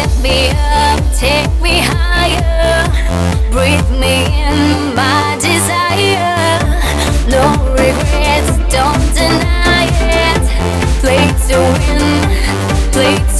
lift me up, take me higher. Breathe me in my desire. No regrets, don't deny it. Play to win, play to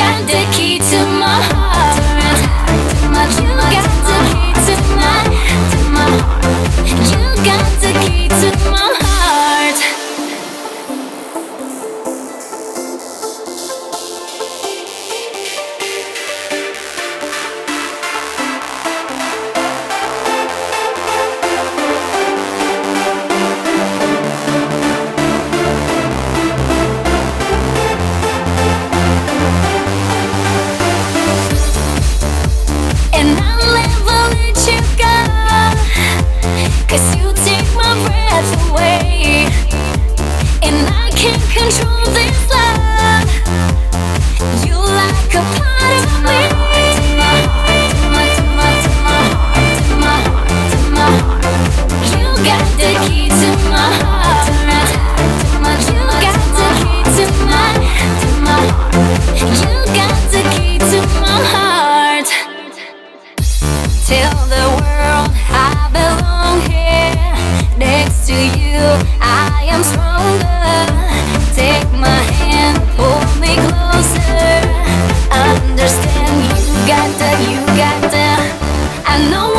got the key Cause you take my breath away. And I can't control this love. You like a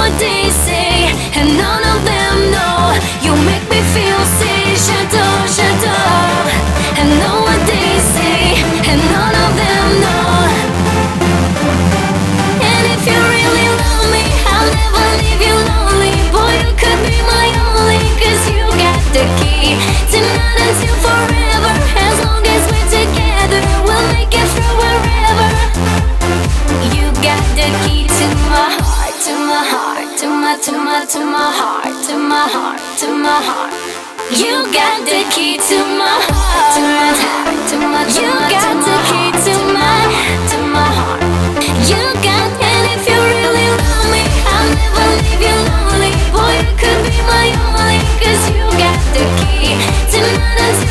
what they say, and none of them know. You make me feel safe, to my to my heart, to my heart, to my heart. You got the key to my heart, to my heart, to my to You got the key to my to my heart. You got and if you really love me, I'll never leave you lonely. Boy, you could be my only, cause you got the key to my